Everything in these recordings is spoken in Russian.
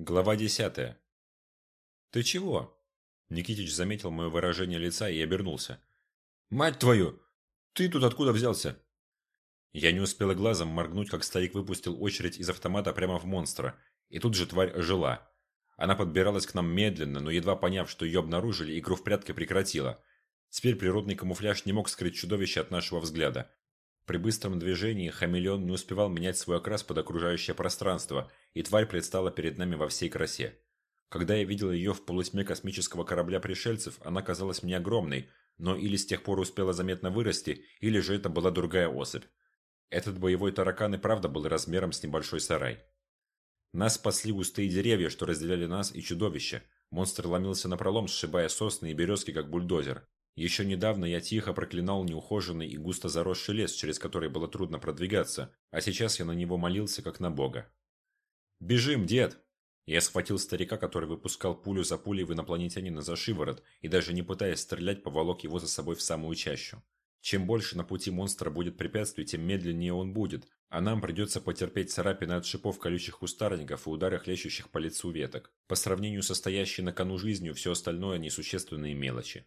Глава десятая. «Ты чего?» Никитич заметил мое выражение лица и обернулся. «Мать твою! Ты тут откуда взялся?» Я не успел глазом моргнуть, как старик выпустил очередь из автомата прямо в монстра, и тут же тварь ожила. Она подбиралась к нам медленно, но едва поняв, что ее обнаружили, игру в прятки прекратила. Теперь природный камуфляж не мог скрыть чудовище от нашего взгляда. При быстром движении хамелеон не успевал менять свой окрас под окружающее пространство, и тварь предстала перед нами во всей красе. Когда я видел ее в полутьме космического корабля пришельцев, она казалась мне огромной, но или с тех пор успела заметно вырасти, или же это была другая особь. Этот боевой таракан и правда был размером с небольшой сарай. Нас спасли густые деревья, что разделяли нас и чудовище. Монстр ломился напролом, сшибая сосны и березки, как бульдозер. Еще недавно я тихо проклинал неухоженный и густо заросший лес, через который было трудно продвигаться, а сейчас я на него молился, как на бога. «Бежим, дед!» Я схватил старика, который выпускал пулю за пулей в инопланетянина за шиворот, и даже не пытаясь стрелять, поволок его за собой в самую чащу. Чем больше на пути монстра будет препятствий, тем медленнее он будет, а нам придется потерпеть царапины от шипов колючих кустарников и удары хлещущих по лицу веток. По сравнению со стоящей на кону жизнью, все остальное несущественные мелочи.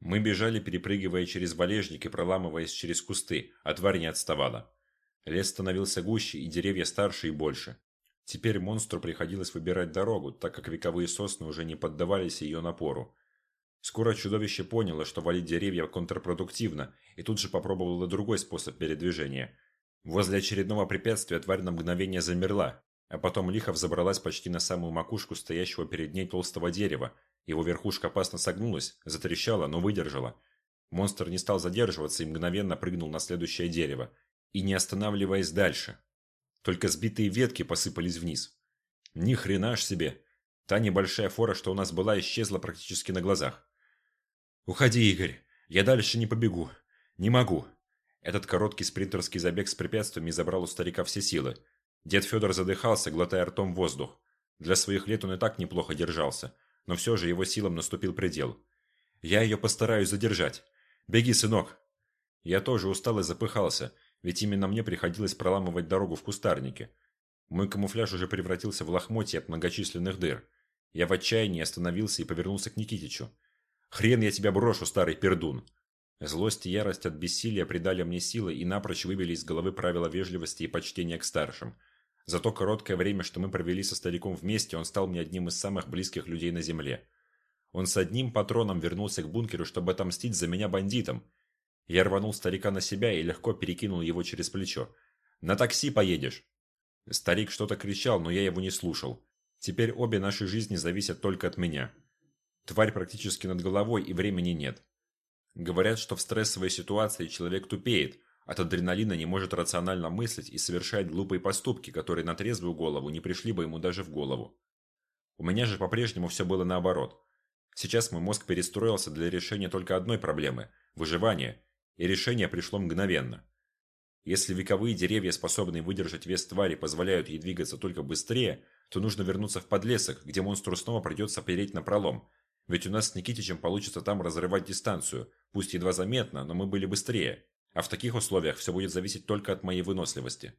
Мы бежали, перепрыгивая через валежник и проламываясь через кусты, а тварь не отставала. Лес становился гуще, и деревья старше и больше. Теперь монстру приходилось выбирать дорогу, так как вековые сосны уже не поддавались ее напору. Скоро чудовище поняло, что валить деревья контрпродуктивно, и тут же попробовало другой способ передвижения. Возле очередного препятствия тварь на мгновение замерла, а потом лихо взобралась почти на самую макушку стоящего перед ней толстого дерева, его верхушка опасно согнулась, затрещала, но выдержала. Монстр не стал задерживаться и мгновенно прыгнул на следующее дерево. И не останавливаясь дальше. Только сбитые ветки посыпались вниз. Ни хрена ж себе. Та небольшая фора, что у нас была, исчезла практически на глазах. «Уходи, Игорь. Я дальше не побегу. Не могу». Этот короткий спринтерский забег с препятствиями забрал у старика все силы. Дед Федор задыхался, глотая ртом воздух. Для своих лет он и так неплохо держался но все же его силам наступил предел. «Я ее постараюсь задержать. Беги, сынок!» Я тоже устал и запыхался, ведь именно мне приходилось проламывать дорогу в кустарнике. Мой камуфляж уже превратился в лохмотье от многочисленных дыр. Я в отчаянии остановился и повернулся к Никитичу. «Хрен я тебя брошу, старый пердун!» Злость и ярость от бессилия придали мне силы и напрочь выбили из головы правила вежливости и почтения к старшим – за то короткое время, что мы провели со стариком вместе, он стал мне одним из самых близких людей на земле. Он с одним патроном вернулся к бункеру, чтобы отомстить за меня бандитам. Я рванул старика на себя и легко перекинул его через плечо. «На такси поедешь!» Старик что-то кричал, но я его не слушал. Теперь обе наши жизни зависят только от меня. Тварь практически над головой, и времени нет. Говорят, что в стрессовой ситуации человек тупеет, от адреналина не может рационально мыслить и совершает глупые поступки, которые на трезвую голову не пришли бы ему даже в голову. У меня же по-прежнему все было наоборот. Сейчас мой мозг перестроился для решения только одной проблемы – выживания, и решение пришло мгновенно. Если вековые деревья, способные выдержать вес твари, позволяют ей двигаться только быстрее, то нужно вернуться в подлесок, где монстру снова придется переть на пролом. Ведь у нас с Никитичем получится там разрывать дистанцию, пусть едва заметно, но мы были быстрее. А в таких условиях все будет зависеть только от моей выносливости.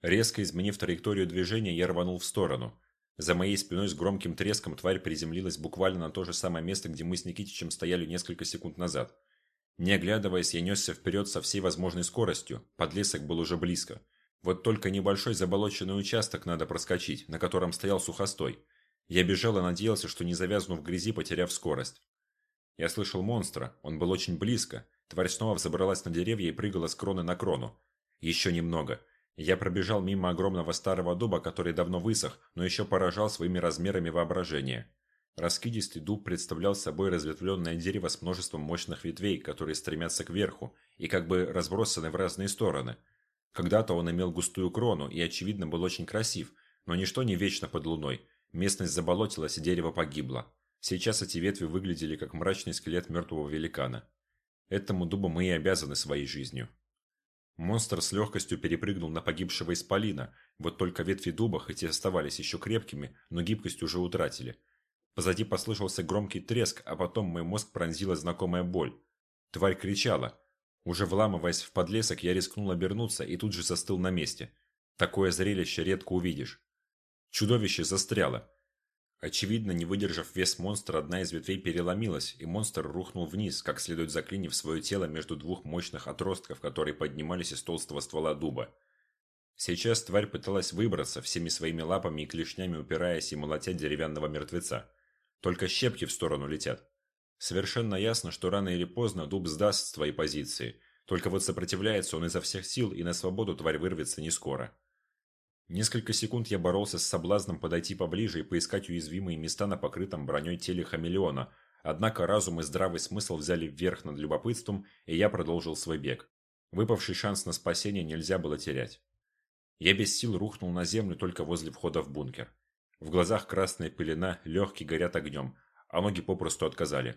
Резко изменив траекторию движения, я рванул в сторону. За моей спиной с громким треском тварь приземлилась буквально на то же самое место, где мы с Никитичем стояли несколько секунд назад. Не оглядываясь, я несся вперед со всей возможной скоростью. Подлесок был уже близко. Вот только небольшой заболоченный участок надо проскочить, на котором стоял сухостой. Я бежал и надеялся, что не завязну в грязи, потеряв скорость. Я слышал монстра, он был очень близко, Тварь снова взобралась на деревья и прыгала с кроны на крону. Еще немного. Я пробежал мимо огромного старого дуба, который давно высох, но еще поражал своими размерами воображения. Раскидистый дуб представлял собой разветвленное дерево с множеством мощных ветвей, которые стремятся к верху и как бы разбросаны в разные стороны. Когда-то он имел густую крону и, очевидно, был очень красив, но ничто не вечно под луной. Местность заболотилась и дерево погибло. Сейчас эти ветви выглядели как мрачный скелет мертвого великана. Этому дубу мы и обязаны своей жизнью. Монстр с легкостью перепрыгнул на погибшего исполина, вот только ветви дуба, хоть и оставались еще крепкими, но гибкость уже утратили. Позади послышался громкий треск, а потом мой мозг пронзила знакомая боль. Тварь кричала. Уже вламываясь в подлесок, я рискнул обернуться и тут же застыл на месте. Такое зрелище редко увидишь. Чудовище застряло. Очевидно, не выдержав вес монстра, одна из ветвей переломилась, и монстр рухнул вниз, как следует заклинив свое тело между двух мощных отростков, которые поднимались из толстого ствола дуба. Сейчас тварь пыталась выбраться, всеми своими лапами и клешнями упираясь и молотя деревянного мертвеца. Только щепки в сторону летят. Совершенно ясно, что рано или поздно дуб сдаст свои позиции. Только вот сопротивляется он изо всех сил, и на свободу тварь вырвется не скоро. Несколько секунд я боролся с соблазном подойти поближе и поискать уязвимые места на покрытом броней теле хамелеона, однако разум и здравый смысл взяли вверх над любопытством, и я продолжил свой бег. Выпавший шанс на спасение нельзя было терять. Я без сил рухнул на землю только возле входа в бункер. В глазах красная пелена, легкие горят огнем, а ноги попросту отказали.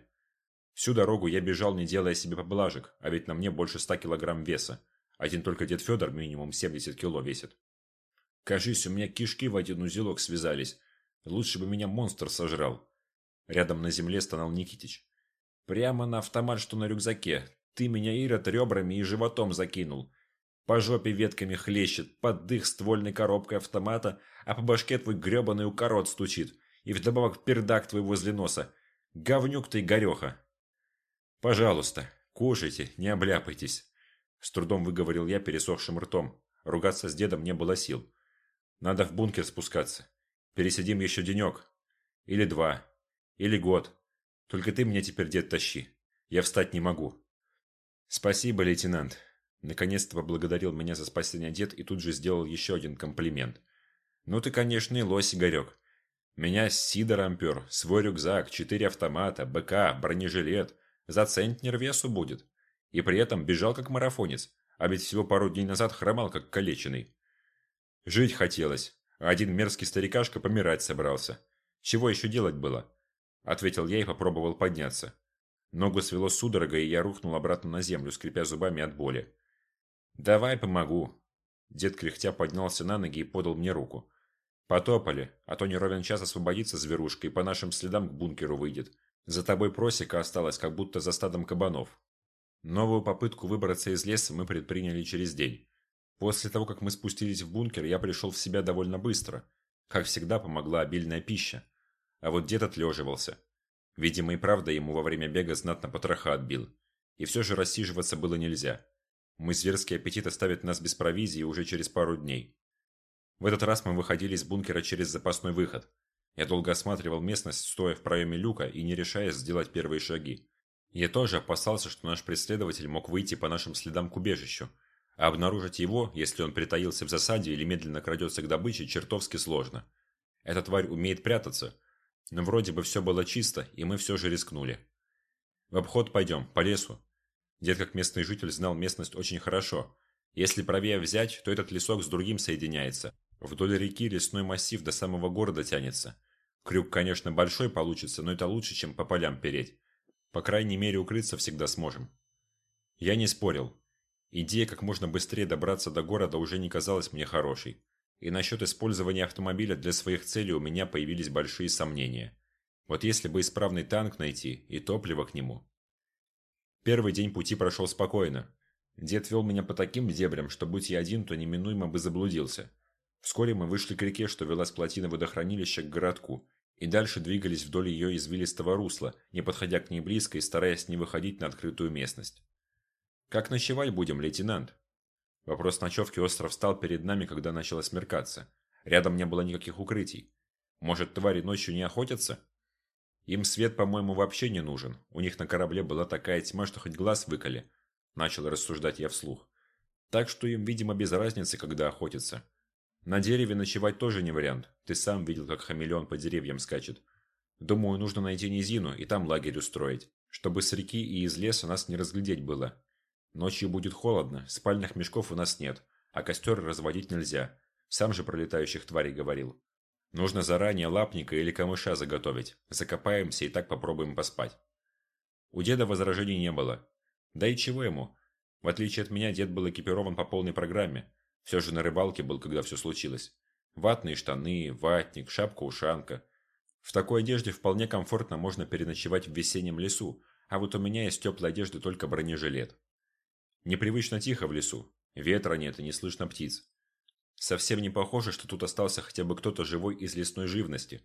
Всю дорогу я бежал, не делая себе поблажек, а ведь на мне больше ста килограмм веса. Один только дед Федор минимум 70 кило весит. Кажись, у меня кишки в один узелок связались. Лучше бы меня монстр сожрал. Рядом на земле стонал Никитич. Прямо на автомат, что на рюкзаке. Ты меня, Ирод, ребрами и животом закинул. По жопе ветками хлещет, под дых ствольной коробкой автомата, а по башке твой гребаный укорот стучит. И вдобавок пердак твой возле носа. Говнюк ты, гореха. Пожалуйста, кушайте, не обляпайтесь. С трудом выговорил я пересохшим ртом. Ругаться с дедом не было сил. Надо в бункер спускаться. Пересидим еще денек. Или два. Или год. Только ты мне теперь, дед, тащи. Я встать не могу. Спасибо, лейтенант. Наконец-то поблагодарил меня за спасение дед и тут же сделал еще один комплимент. «Ну ты, конечно, и лось, Игорек. Меня с Сидором пер, свой рюкзак, четыре автомата, БК, бронежилет. За центнер весу будет. И при этом бежал как марафонец, а ведь всего пару дней назад хромал как калеченный. Жить хотелось, а один мерзкий старикашка помирать собрался. Чего еще делать было?» Ответил я и попробовал подняться. Ногу свело судорогой, и я рухнул обратно на землю, скрипя зубами от боли. «Давай помогу». Дед кряхтя поднялся на ноги и подал мне руку. «Потопали, а то не ровен час освободится зверушка и по нашим следам к бункеру выйдет. За тобой просека осталась, как будто за стадом кабанов». Новую попытку выбраться из леса мы предприняли через день. После того, как мы спустились в бункер, я пришел в себя довольно быстро. Как всегда, помогла обильная пища. А вот дед отлеживался. Видимо, и правда ему во время бега знатно потроха отбил. И все же рассиживаться было нельзя. Мой зверский аппетит оставит нас без провизии уже через пару дней. В этот раз мы выходили из бункера через запасной выход. Я долго осматривал местность, стоя в проеме люка и не решаясь сделать первые шаги. Я тоже опасался, что наш преследователь мог выйти по нашим следам к убежищу, а обнаружить его, если он притаился в засаде или медленно крадется к добыче, чертовски сложно. Эта тварь умеет прятаться, но вроде бы все было чисто, и мы все же рискнули. В обход пойдем, по лесу, Дед, как местный житель, знал местность очень хорошо. Если правее взять, то этот лесок с другим соединяется. Вдоль реки лесной массив до самого города тянется. Крюк, конечно, большой получится, но это лучше, чем по полям переть. По крайней мере, укрыться всегда сможем. Я не спорил. Идея как можно быстрее добраться до города уже не казалась мне хорошей. И насчет использования автомобиля для своих целей у меня появились большие сомнения. Вот если бы исправный танк найти и топливо к нему, Первый день пути прошел спокойно. Дед вел меня по таким дебрям, что будь я один, то неминуемо бы заблудился. Вскоре мы вышли к реке, что вела с плотины водохранилища к городку, и дальше двигались вдоль ее извилистого русла, не подходя к ней близко и стараясь не выходить на открытую местность. «Как ночевать будем, лейтенант?» Вопрос ночевки остро встал перед нами, когда начало смеркаться. Рядом не было никаких укрытий. Может, твари ночью не охотятся? Им свет, по-моему, вообще не нужен. У них на корабле была такая тьма, что хоть глаз выколи. Начал рассуждать я вслух. Так что им, видимо, без разницы, когда охотятся. На дереве ночевать тоже не вариант. Ты сам видел, как хамелеон по деревьям скачет. Думаю, нужно найти низину и там лагерь устроить, чтобы с реки и из леса нас не разглядеть было. Ночью будет холодно, спальных мешков у нас нет, а костер разводить нельзя. Сам же про летающих тварей говорил. Нужно заранее лапника или камыша заготовить. Закопаемся и так попробуем поспать. У деда возражений не было. Да и чего ему? В отличие от меня, дед был экипирован по полной программе. Все же на рыбалке был, когда все случилось. Ватные штаны, ватник, шапка-ушанка. В такой одежде вполне комфортно можно переночевать в весеннем лесу, а вот у меня из теплой одежды только бронежилет. Непривычно тихо в лесу. Ветра нет и не слышно птиц. Совсем не похоже, что тут остался хотя бы кто-то живой из лесной живности.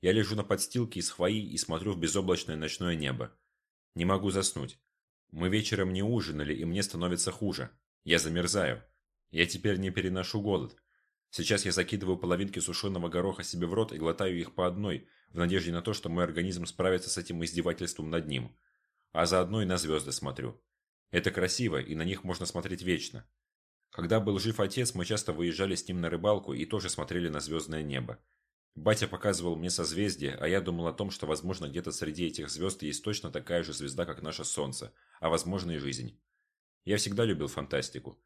Я лежу на подстилке из хвои и смотрю в безоблачное ночное небо. Не могу заснуть. Мы вечером не ужинали, и мне становится хуже. Я замерзаю. Я теперь не переношу голод. Сейчас я закидываю половинки сушеного гороха себе в рот и глотаю их по одной, в надежде на то, что мой организм справится с этим издевательством над ним. А заодно и на звезды смотрю. Это красиво, и на них можно смотреть вечно. Когда был жив отец, мы часто выезжали с ним на рыбалку и тоже смотрели на звездное небо. Батя показывал мне созвездие, а я думал о том, что, возможно, где-то среди этих звезд есть точно такая же звезда, как наше Солнце, а возможно и жизнь. Я всегда любил фантастику.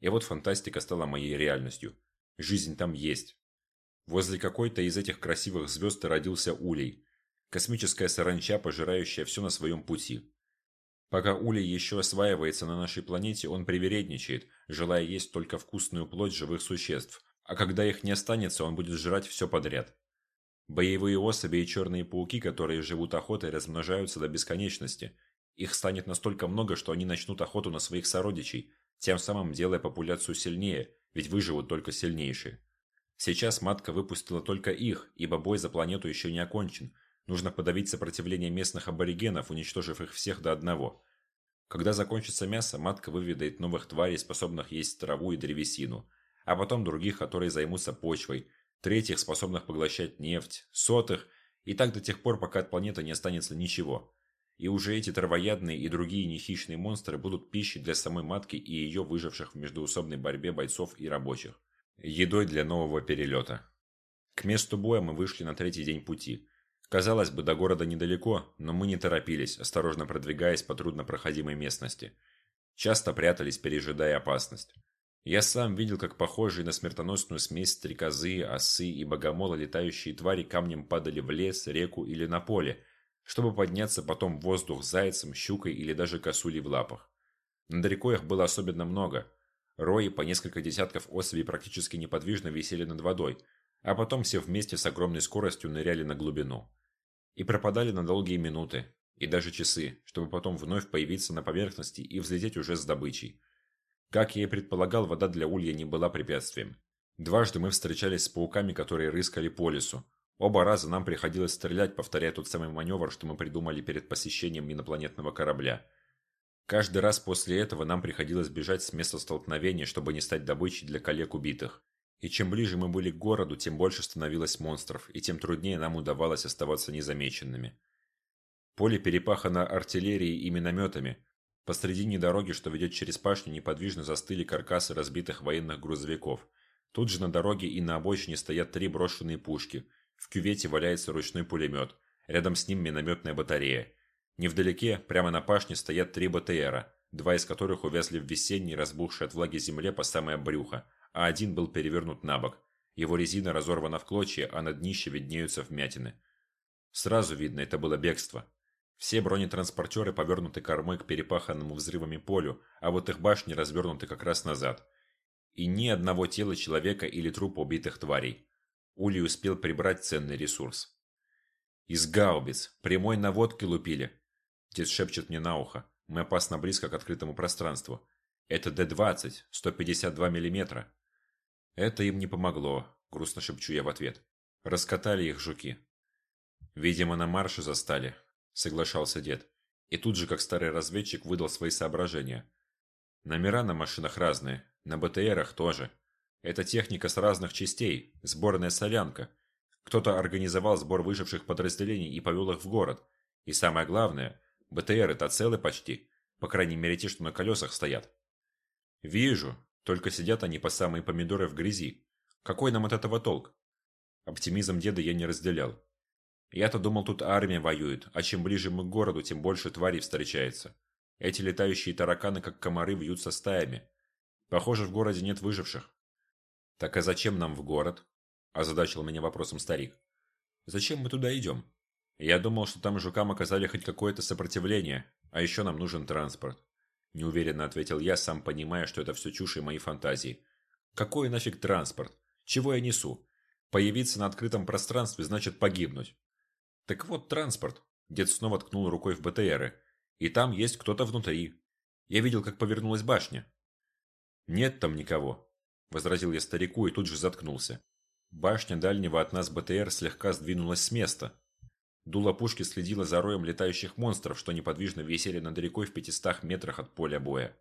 И вот фантастика стала моей реальностью. Жизнь там есть. Возле какой-то из этих красивых звезд родился Улей. Космическая саранча, пожирающая все на своем пути. Пока Улей еще осваивается на нашей планете, он привередничает, желая есть только вкусную плоть живых существ. А когда их не останется, он будет жрать все подряд. Боевые особи и черные пауки, которые живут охотой, размножаются до бесконечности. Их станет настолько много, что они начнут охоту на своих сородичей, тем самым делая популяцию сильнее, ведь выживут только сильнейшие. Сейчас матка выпустила только их, ибо бой за планету еще не окончен. Нужно подавить сопротивление местных аборигенов, уничтожив их всех до одного. Когда закончится мясо, матка выведает новых тварей, способных есть траву и древесину, а потом других, которые займутся почвой, третьих, способных поглощать нефть, сотых, и так до тех пор, пока от планеты не останется ничего. И уже эти травоядные и другие нехищные монстры будут пищей для самой матки и ее выживших в междуусобной борьбе бойцов и рабочих. Едой для нового перелета. К месту боя мы вышли на третий день пути. Казалось бы, до города недалеко, но мы не торопились, осторожно продвигаясь по труднопроходимой местности. Часто прятались, пережидая опасность. Я сам видел, как похожие на смертоносную смесь стрекозы, осы и богомола летающие твари камнем падали в лес, реку или на поле, чтобы подняться потом в воздух зайцем, щукой или даже косулей в лапах. Над рекой их было особенно много. Рои по несколько десятков особей практически неподвижно висели над водой, а потом все вместе с огромной скоростью ныряли на глубину. И пропадали на долгие минуты, и даже часы, чтобы потом вновь появиться на поверхности и взлететь уже с добычей. Как я и предполагал, вода для улья не была препятствием. Дважды мы встречались с пауками, которые рыскали по лесу. Оба раза нам приходилось стрелять, повторяя тот самый маневр, что мы придумали перед посещением инопланетного корабля. Каждый раз после этого нам приходилось бежать с места столкновения, чтобы не стать добычей для коллег убитых. И чем ближе мы были к городу, тем больше становилось монстров, и тем труднее нам удавалось оставаться незамеченными. Поле перепахано артиллерией и минометами, Посредине дороги, что ведет через пашню, неподвижно застыли каркасы разбитых военных грузовиков. Тут же на дороге и на обочине стоят три брошенные пушки. В кювете валяется ручной пулемет. Рядом с ним минометная батарея. Невдалеке, прямо на пашне, стоят три БТРа, два из которых увязли в весенней, разбухшей от влаги земле по самое брюхо, а один был перевернут на бок. Его резина разорвана в клочья, а на днище виднеются вмятины. Сразу видно, это было бегство. Все бронетранспортеры повернуты кормой к перепаханному взрывами полю, а вот их башни развернуты как раз назад. И ни одного тела человека или трупа убитых тварей. Ули успел прибрать ценный ресурс. «Из гаубиц! Прямой наводки лупили!» Дед шепчет мне на ухо. Мы опасно близко к открытому пространству. Это Д-20, 152 миллиметра. Это им не помогло, грустно шепчу я в ответ. Раскатали их жуки. Видимо, на марше застали, соглашался дед. И тут же, как старый разведчик, выдал свои соображения. Номера на машинах разные, на БТРах тоже. Это техника с разных частей, сборная солянка. Кто-то организовал сбор выживших подразделений и повел их в город. И самое главное, БТРы-то целы почти, по крайней мере те, что на колесах стоят. Вижу, только сидят они по самые помидоры в грязи. Какой нам от этого толк? Оптимизм деда я не разделял. Я-то думал, тут армия воюет, а чем ближе мы к городу, тем больше тварей встречается. Эти летающие тараканы, как комары, вьются стаями. Похоже, в городе нет выживших. Так а зачем нам в город? Озадачил меня вопросом старик. Зачем мы туда идем? Я думал, что там жукам оказали хоть какое-то сопротивление, а еще нам нужен транспорт. Неуверенно ответил я, сам понимая, что это все чушь и мои фантазии. Какой нафиг транспорт? Чего я несу? Появиться на открытом пространстве значит погибнуть. Так вот транспорт. Дед снова ткнул рукой в БТРы. И там есть кто-то внутри. Я видел, как повернулась башня. Нет там никого. Возразил я старику и тут же заткнулся. Башня дальнего от нас БТР слегка сдвинулась с места. Дуло пушки следило за роем летающих монстров, что неподвижно висели над рекой в 500 метрах от поля боя.